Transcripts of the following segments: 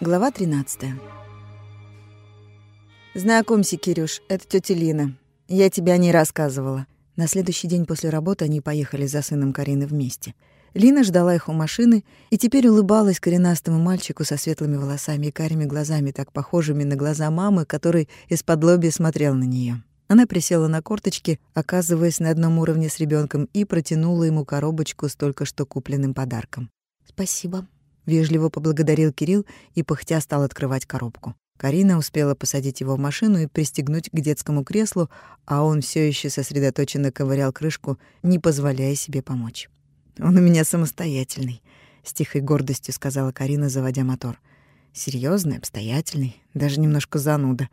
Глава 13. «Знакомься, Кирюш, это тетя Лина. Я тебе о ней рассказывала». На следующий день после работы они поехали за сыном Карины вместе. Лина ждала их у машины и теперь улыбалась коренастому мальчику со светлыми волосами и карими глазами, так похожими на глаза мамы, который из-под лоби смотрел на нее. Она присела на корточки, оказываясь на одном уровне с ребенком, и протянула ему коробочку с только что купленным подарком. «Спасибо», — вежливо поблагодарил Кирилл и пыхтя стал открывать коробку. Карина успела посадить его в машину и пристегнуть к детскому креслу, а он все еще сосредоточенно ковырял крышку, не позволяя себе помочь. «Он у меня самостоятельный», — с тихой гордостью сказала Карина, заводя мотор. Серьезный, обстоятельный, даже немножко зануда.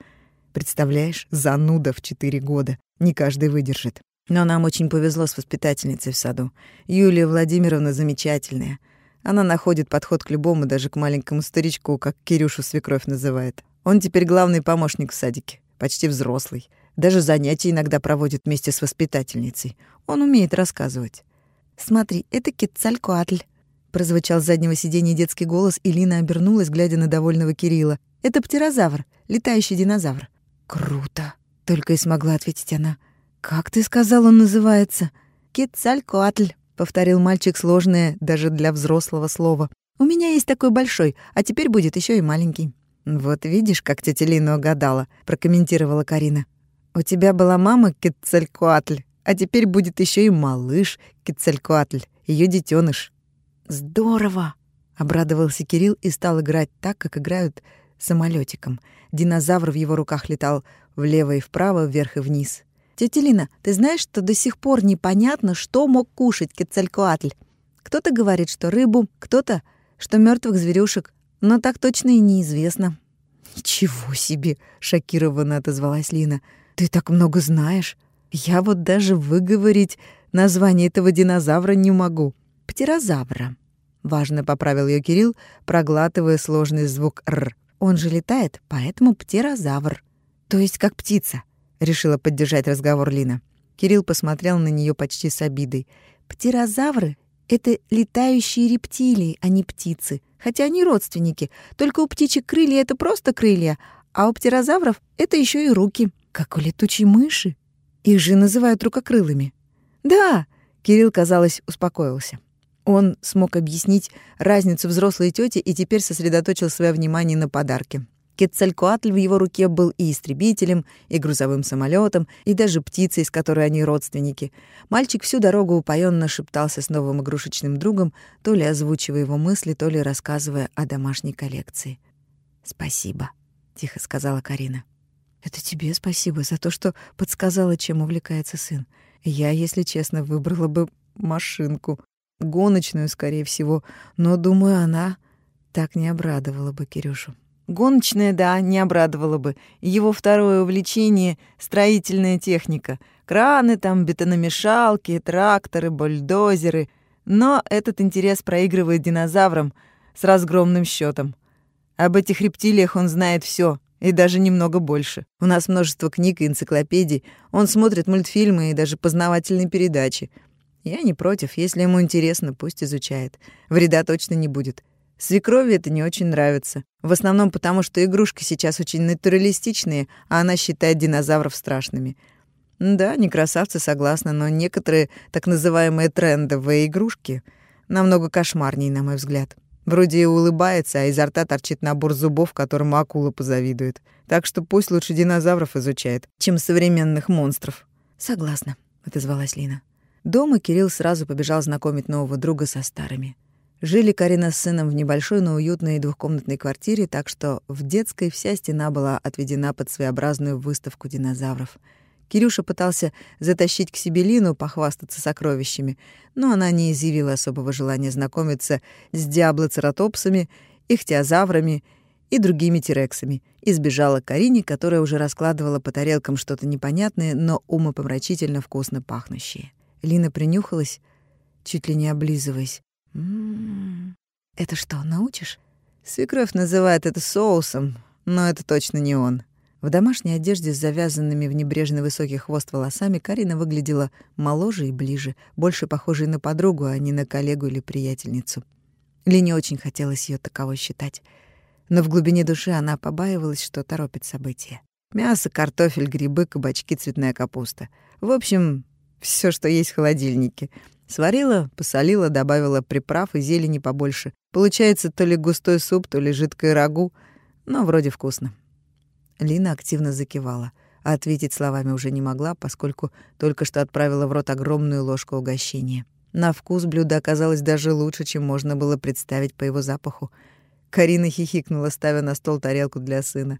Представляешь, зануда в четыре года. Не каждый выдержит. Но нам очень повезло с воспитательницей в саду. Юлия Владимировна замечательная. Она находит подход к любому, даже к маленькому старичку, как Кирюшу свекровь называет. Он теперь главный помощник в садике, почти взрослый. Даже занятия иногда проводит вместе с воспитательницей. Он умеет рассказывать. «Смотри, это Кицалькоатль», — прозвучал с заднего сиденья детский голос, и Лина обернулась, глядя на довольного Кирилла. «Это птерозавр, летающий динозавр». «Круто!» — только и смогла ответить она. «Как ты сказал, он называется?» «Кицалькоатль», — повторил мальчик сложное даже для взрослого слова. «У меня есть такой большой, а теперь будет еще и маленький». «Вот видишь, как тетя Лина угадала», — прокомментировала Карина. «У тебя была мама Кецалькуатль, а теперь будет еще и малыш Кецалькуатль, ее детеныш. «Здорово!» — обрадовался Кирилл и стал играть так, как играют самолетиком. Динозавр в его руках летал влево и вправо, вверх и вниз. «Тетя Лина, ты знаешь, что до сих пор непонятно, что мог кушать Кецалькуатль? Кто-то говорит, что рыбу, кто-то, что мертвых зверюшек, но так точно и неизвестно. «Ничего себе!» — шокированно отозвалась Лина. «Ты так много знаешь. Я вот даже выговорить название этого динозавра не могу. Птерозавра». Важно поправил ее Кирилл, проглатывая сложный звук «р». «Он же летает, поэтому птерозавр». «То есть как птица?» — решила поддержать разговор Лина. Кирилл посмотрел на нее почти с обидой. «Птерозавры — это летающие рептилии, а не птицы хотя они родственники. Только у птичек крылья — это просто крылья, а у птерозавров — это еще и руки, как у летучей мыши. Их же называют рукокрылыми. Да, Кирилл, казалось, успокоился. Он смог объяснить разницу взрослой тети и теперь сосредоточил свое внимание на подарке. Кецалькоатль в его руке был и истребителем, и грузовым самолетом, и даже птицей, с которой они родственники. Мальчик всю дорогу упоенно шептался с новым игрушечным другом, то ли озвучивая его мысли, то ли рассказывая о домашней коллекции. «Спасибо», — тихо сказала Карина. «Это тебе спасибо за то, что подсказала, чем увлекается сын. Я, если честно, выбрала бы машинку, гоночную, скорее всего, но, думаю, она так не обрадовала бы Кирюшу». Гоночная, да, не обрадовала бы. Его второе увлечение — строительная техника. Краны там, бетономешалки, тракторы, бульдозеры. Но этот интерес проигрывает динозаврам с разгромным счетом. Об этих рептилиях он знает все и даже немного больше. У нас множество книг и энциклопедий. Он смотрит мультфильмы и даже познавательные передачи. Я не против, если ему интересно, пусть изучает. Вреда точно не будет. Свекрови это не очень нравится. В основном потому, что игрушки сейчас очень натуралистичные, а она считает динозавров страшными. Да, не красавцы, согласна, но некоторые так называемые трендовые игрушки намного кошмарнее, на мой взгляд. Вроде и улыбается, а изо рта торчит набор зубов, которому акула позавидует. Так что пусть лучше динозавров изучает, чем современных монстров. «Согласна», — отозвалась Лина. Дома Кирилл сразу побежал знакомить нового друга со старыми. Жили Карина с сыном в небольшой, но уютной двухкомнатной квартире, так что в детской вся стена была отведена под своеобразную выставку динозавров. Кирюша пытался затащить к себе Лину, похвастаться сокровищами, но она не изъявила особого желания знакомиться с диаблоцератопсами, ихтиозаврами и другими тирексами, и сбежала к Карине, которая уже раскладывала по тарелкам что-то непонятное, но умопомрачительно вкусно пахнущее. Лина принюхалась, чуть ли не облизываясь. Это что, научишь? Свекровь называет это соусом, но это точно не он. В домашней одежде с завязанными в небрежный высокий хвост волосами Карина выглядела моложе и ближе, больше похожей на подругу, а не на коллегу или приятельницу. Лине очень хотелось ее таковой считать. Но в глубине души она побаивалась, что торопит события. Мясо, картофель, грибы, кабачки, цветная капуста. В общем, все, что есть в холодильнике. Сварила, посолила, добавила приправ и зелени побольше. Получается то ли густой суп, то ли жидкое рагу, но вроде вкусно. Лина активно закивала, а ответить словами уже не могла, поскольку только что отправила в рот огромную ложку угощения. На вкус блюдо оказалось даже лучше, чем можно было представить по его запаху. Карина хихикнула, ставя на стол тарелку для сына.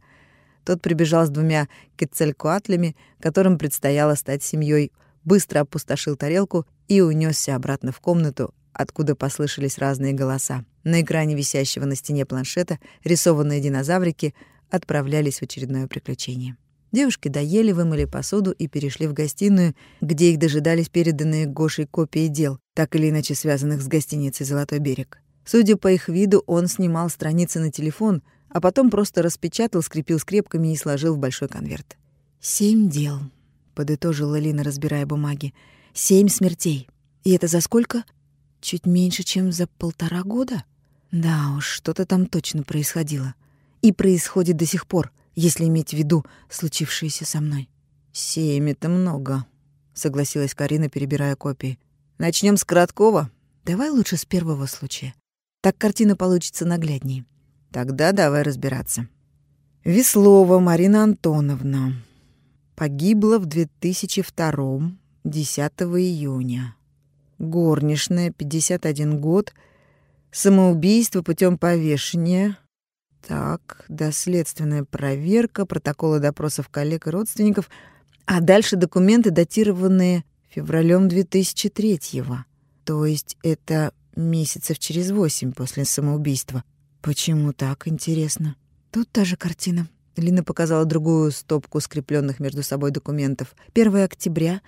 Тот прибежал с двумя кецалькуатлями, которым предстояло стать семьей, быстро опустошил тарелку и унесся обратно в комнату, откуда послышались разные голоса. На экране висящего на стене планшета рисованные динозаврики отправлялись в очередное приключение. Девушки доели, вымыли посуду и перешли в гостиную, где их дожидались переданные Гошей копии дел, так или иначе связанных с гостиницей «Золотой берег». Судя по их виду, он снимал страницы на телефон, а потом просто распечатал, скрепил скрепками и сложил в большой конверт. «Семь дел», — подытожила Лина, разбирая бумаги. «Семь смертей. И это за сколько? Чуть меньше, чем за полтора года?» Да уж, что-то там точно происходило. И происходит до сих пор, если иметь в виду случившееся со мной. «Семь — это много», — согласилась Карина, перебирая копии. Начнем с краткого. Давай лучше с первого случая. Так картина получится нагляднее. Тогда давай разбираться. Веслова Марина Антоновна погибла в 2002 10 июня. Горничная, 51 год, самоубийство путем повешения. Так, доследственная проверка, протоколы допросов коллег и родственников, а дальше документы, датированные февралем 2003-го. То есть это месяцев через восемь после самоубийства. Почему так, интересно? Тут та же картина. Лина показала другую стопку скрепленных между собой документов. 1 октября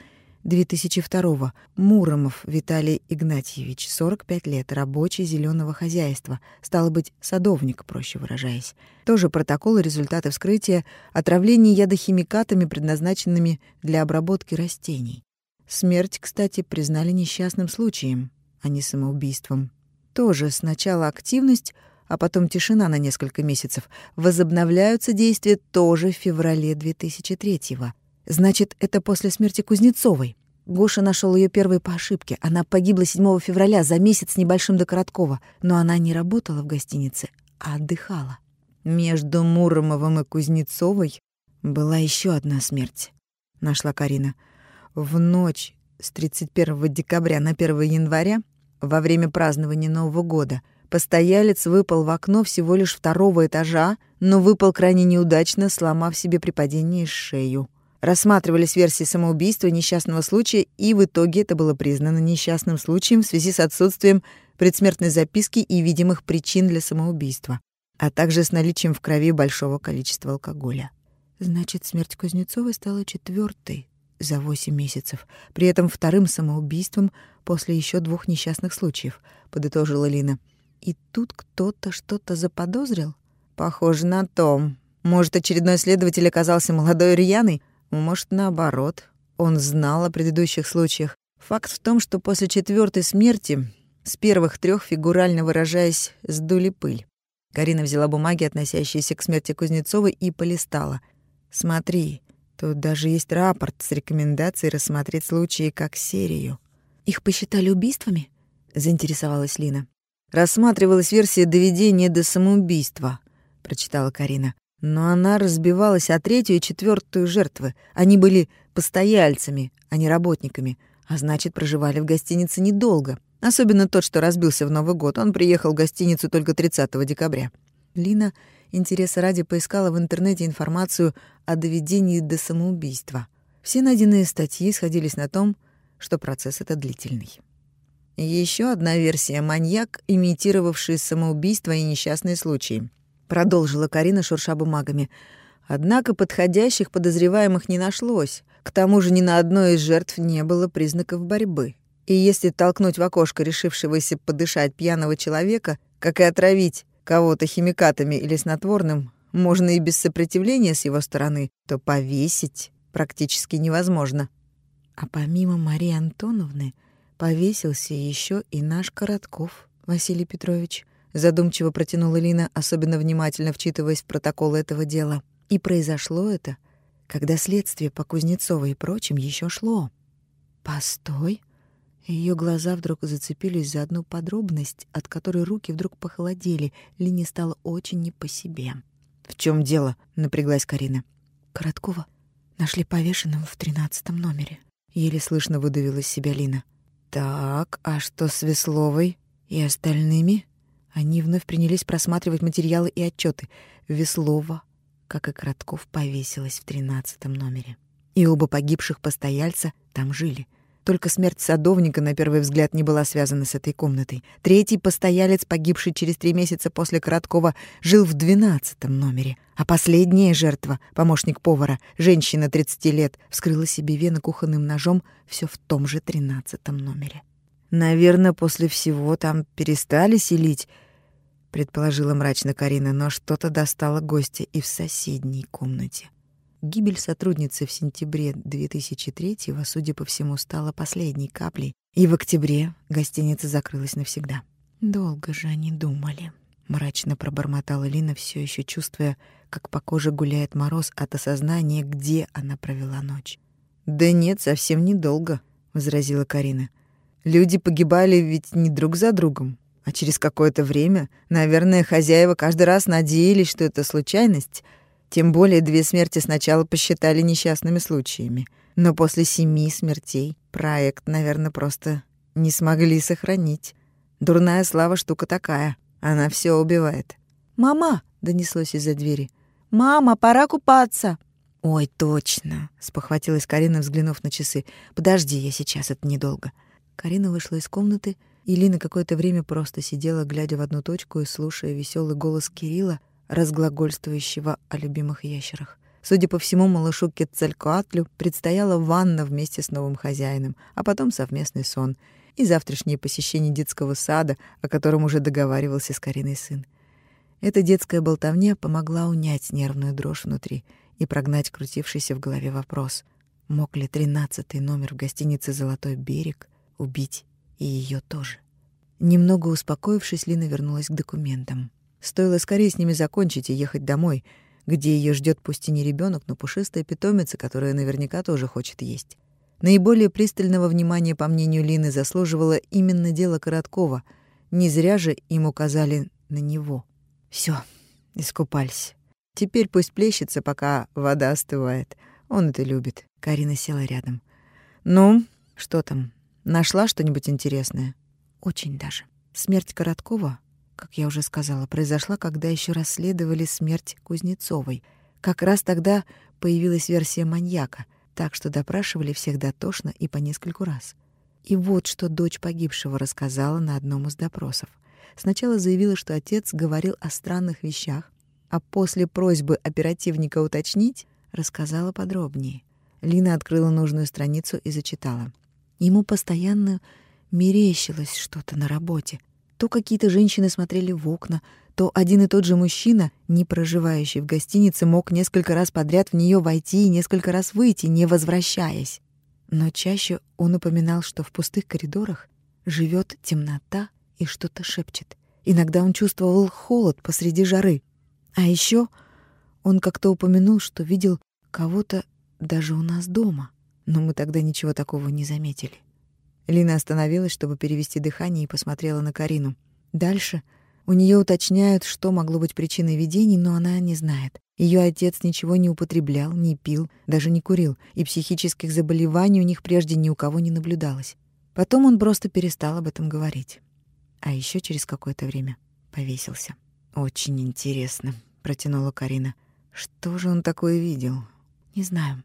2002 Муромов Виталий Игнатьевич, 45 лет, рабочий зеленого хозяйства, стало быть, садовник, проще выражаясь. Тоже протокол и результаты вскрытия отравления ядохимикатами, предназначенными для обработки растений. Смерть, кстати, признали несчастным случаем, а не самоубийством. Тоже сначала активность, а потом тишина на несколько месяцев. Возобновляются действия тоже в феврале 2003-го. Значит, это после смерти Кузнецовой. Гоша нашел ее первой по ошибке. Она погибла 7 февраля, за месяц небольшим до Короткова. Но она не работала в гостинице, а отдыхала. Между Муромовым и Кузнецовой была еще одна смерть, нашла Карина. В ночь с 31 декабря на 1 января, во время празднования Нового года, постоялец выпал в окно всего лишь второго этажа, но выпал крайне неудачно, сломав себе при падении шею. Рассматривались версии самоубийства несчастного случая, и в итоге это было признано несчастным случаем в связи с отсутствием предсмертной записки и видимых причин для самоубийства, а также с наличием в крови большого количества алкоголя. Значит, смерть Кузнецовой стала четвертой за 8 месяцев, при этом вторым самоубийством после еще двух несчастных случаев, подытожила Лина. И тут кто-то что-то заподозрил? Похоже на то. Может, очередной следователь оказался молодой рьяный? Может, наоборот. Он знал о предыдущих случаях. Факт в том, что после четвертой смерти с первых трех, фигурально выражаясь, сдули пыль. Карина взяла бумаги, относящиеся к смерти Кузнецовой, и полистала. «Смотри, Тут даже есть рапорт с рекомендацией рассмотреть случаи как серию. Их посчитали убийствами? заинтересовалась Лина. Рассматривалась версия доведения до самоубийства, прочитала Карина. Но она разбивалась о третью и четвертую жертвы. Они были постояльцами, а не работниками, а значит, проживали в гостинице недолго. Особенно тот, что разбился в Новый год. Он приехал в гостиницу только 30 декабря. Лина интереса ради поискала в интернете информацию о доведении до самоубийства. Все найденные статьи сходились на том, что процесс этот длительный. Еще одна версия — маньяк, имитировавший самоубийство и несчастные случаи. Продолжила Карина, шурша бумагами. Однако подходящих подозреваемых не нашлось. К тому же ни на одной из жертв не было признаков борьбы. И если толкнуть в окошко решившегося подышать пьяного человека, как и отравить кого-то химикатами или снотворным, можно и без сопротивления с его стороны, то повесить практически невозможно. А помимо Марии Антоновны повесился еще и наш Коротков, Василий Петрович», — задумчиво протянула Лина, особенно внимательно вчитываясь в протокол этого дела. И произошло это, когда следствие по Кузнецовой и прочим еще шло. «Постой!» Ее глаза вдруг зацепились за одну подробность, от которой руки вдруг похолодели. Лине стало очень не по себе. «В чем дело?» — напряглась Карина. «Короткова нашли повешенным в тринадцатом номере». Еле слышно выдавила из себя Лина. «Так, а что с Весловой и остальными?» Они вновь принялись просматривать материалы и отчеты. Веслова, как и Коротков, повесилась в тринадцатом номере. И оба погибших постояльца там жили. Только смерть садовника, на первый взгляд, не была связана с этой комнатой. Третий постоялец, погибший через три месяца после Короткова, жил в двенадцатом номере. А последняя жертва, помощник повара, женщина 30 лет, вскрыла себе вены кухонным ножом все в том же тринадцатом номере. «Наверное, после всего там перестали селить», — предположила мрачно Карина, но что-то достало гостя и в соседней комнате. Гибель сотрудницы в сентябре 2003-го, судя по всему, стала последней каплей, и в октябре гостиница закрылась навсегда. Долго же они думали. Мрачно пробормотала Лина, все еще чувствуя, как по коже гуляет мороз от осознания, где она провела ночь. «Да нет, совсем недолго», — возразила Карина. «Люди погибали ведь не друг за другом, а через какое-то время, наверное, хозяева каждый раз надеялись, что это случайность, тем более две смерти сначала посчитали несчастными случаями. Но после семи смертей проект, наверное, просто не смогли сохранить. Дурная слава штука такая. Она все убивает. «Мама!» — донеслось из-за двери. «Мама, пора купаться!» «Ой, точно!» — спохватилась Карина, взглянув на часы. «Подожди, я сейчас, это недолго». Карина вышла из комнаты, и Лина какое-то время просто сидела, глядя в одну точку и слушая веселый голос Кирилла, разглагольствующего о любимых ящерах. Судя по всему, малышу Кетцалькоатлю предстояла ванна вместе с новым хозяином, а потом совместный сон и завтрашнее посещение детского сада, о котором уже договаривался с Кариной сын. Эта детская болтовня помогла унять нервную дрожь внутри и прогнать крутившийся в голове вопрос, мог ли тринадцатый номер в гостинице «Золотой берег» убить и ее тоже. Немного успокоившись, Лина вернулась к документам. Стоило скорее с ними закончить и ехать домой, где ее ждет пусть и не ребенок, но пушистая питомица, которая наверняка тоже хочет есть. Наиболее пристального внимания, по мнению Лины, заслуживало именно дело Короткова. Не зря же им указали на него. Все, искупались. Теперь пусть плещется, пока вода остывает. Он это любит. Карина села рядом. «Ну, что там? Нашла что-нибудь интересное?» «Очень даже. Смерть Короткова как я уже сказала, произошла, когда еще расследовали смерть Кузнецовой. Как раз тогда появилась версия маньяка, так что допрашивали всех дотошно и по нескольку раз. И вот что дочь погибшего рассказала на одном из допросов. Сначала заявила, что отец говорил о странных вещах, а после просьбы оперативника уточнить, рассказала подробнее. Лина открыла нужную страницу и зачитала. Ему постоянно мерещилось что-то на работе. То какие-то женщины смотрели в окна, то один и тот же мужчина, не проживающий в гостинице, мог несколько раз подряд в нее войти и несколько раз выйти, не возвращаясь. Но чаще он упоминал, что в пустых коридорах живет темнота и что-то шепчет. Иногда он чувствовал холод посреди жары. А еще он как-то упомянул, что видел кого-то даже у нас дома. Но мы тогда ничего такого не заметили. Лина остановилась, чтобы перевести дыхание, и посмотрела на Карину. Дальше у нее уточняют, что могло быть причиной видений, но она не знает. Ее отец ничего не употреблял, не пил, даже не курил, и психических заболеваний у них прежде ни у кого не наблюдалось. Потом он просто перестал об этом говорить. А еще через какое-то время повесился. «Очень интересно», — протянула Карина. «Что же он такое видел?» «Не знаю.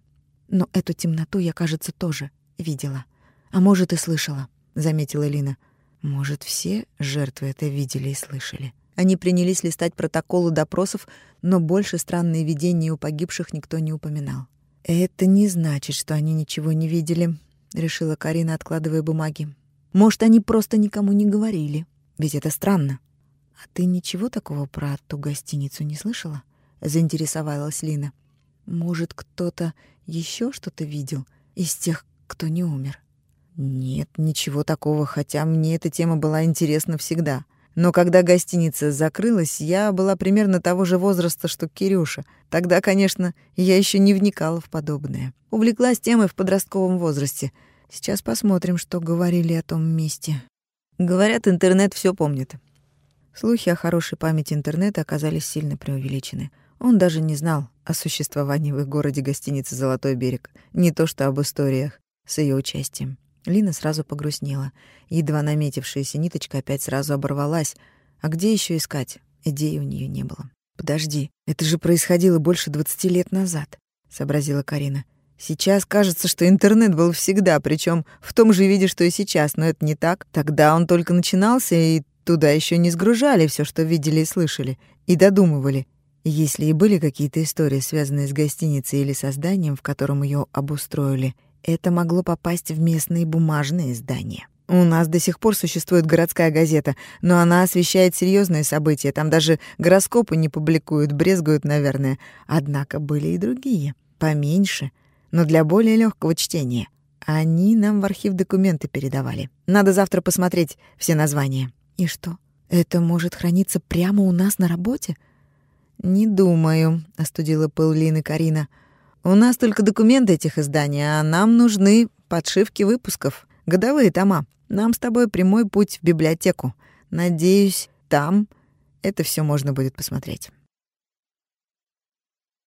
Но эту темноту я, кажется, тоже видела. А может, и слышала, заметила Лина. Может, все жертвы это видели и слышали. Они принялись листать протоколы допросов, но больше странные видения у погибших никто не упоминал. Это не значит, что они ничего не видели, решила Карина, откладывая бумаги. Может, они просто никому не говорили. Ведь это странно. А ты ничего такого про ту гостиницу не слышала? заинтересовалась Лина. Может, кто-то еще что-то видел из тех, кто не умер? Нет, ничего такого, хотя мне эта тема была интересна всегда. Но когда гостиница закрылась, я была примерно того же возраста, что Кирюша. Тогда, конечно, я еще не вникала в подобное. Увлеклась темой в подростковом возрасте. Сейчас посмотрим, что говорили о том месте. Говорят, интернет все помнит. Слухи о хорошей памяти интернета оказались сильно преувеличены. Он даже не знал о существовании в их городе гостиницы «Золотой берег», не то что об историях с ее участием. Лина сразу погрустнела. Едва наметившаяся ниточка опять сразу оборвалась. А где еще искать? Идеи у нее не было. «Подожди, это же происходило больше двадцати лет назад», — сообразила Карина. «Сейчас кажется, что интернет был всегда, причем в том же виде, что и сейчас, но это не так. Тогда он только начинался, и туда еще не сгружали все, что видели и слышали, и додумывали. Если и были какие-то истории, связанные с гостиницей или созданием, в котором ее обустроили, это могло попасть в местные бумажные издания. У нас до сих пор существует городская газета, но она освещает серьезные события. Там даже гороскопы не публикуют, брезгуют, наверное. Однако были и другие, поменьше, но для более легкого чтения. Они нам в архив документы передавали. Надо завтра посмотреть все названия. И что? Это может храниться прямо у нас на работе? Не думаю, остудила пыл Лины Карина. У нас только документы этих изданий, а нам нужны подшивки выпусков, годовые тома. Нам с тобой прямой путь в библиотеку. Надеюсь, там это все можно будет посмотреть.